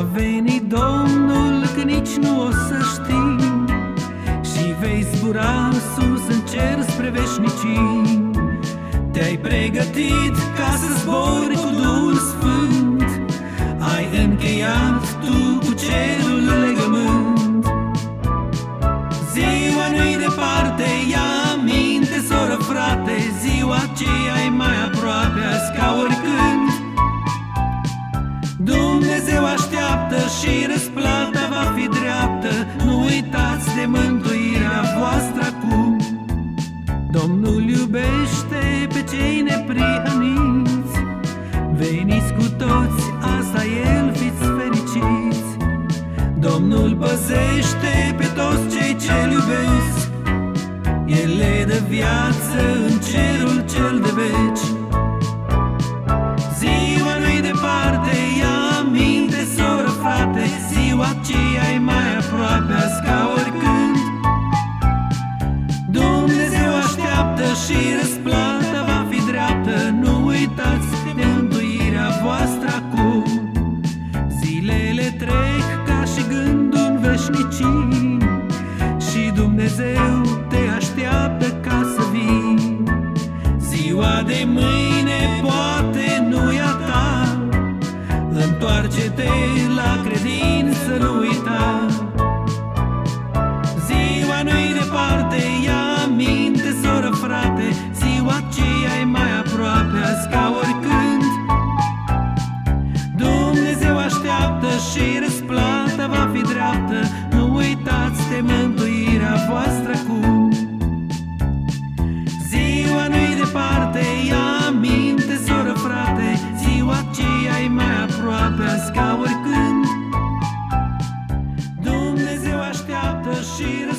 Va veni Domnul că nici nu o să știi. Și vei zbura sus în cer spre veșnicii. Te-ai pregătit ca să zbori cu Duhul Domnul iubește pe cei neprihăniți. Veniți cu toți, asta El fiți fericiți. Domnul păzește pe toți cei ce-L iubesc. El le dă viață în cerul cel de veci și răsplata va fi dreaptă. Nu uitați de mântuirea voastră acum. Zilele trec ca și gândul în veșnicii Și Dumnezeu te așteaptă ca să vii. Ziua de mâine poate nu e a ta. Întoarce-te va fi dreaptă Nu uitați de mântuirea voastră acum Ziua nu-i departe, ia aminte, soră, frate Ziua aceea e mai aproape. Azi ca oricând Dumnezeu așteaptă și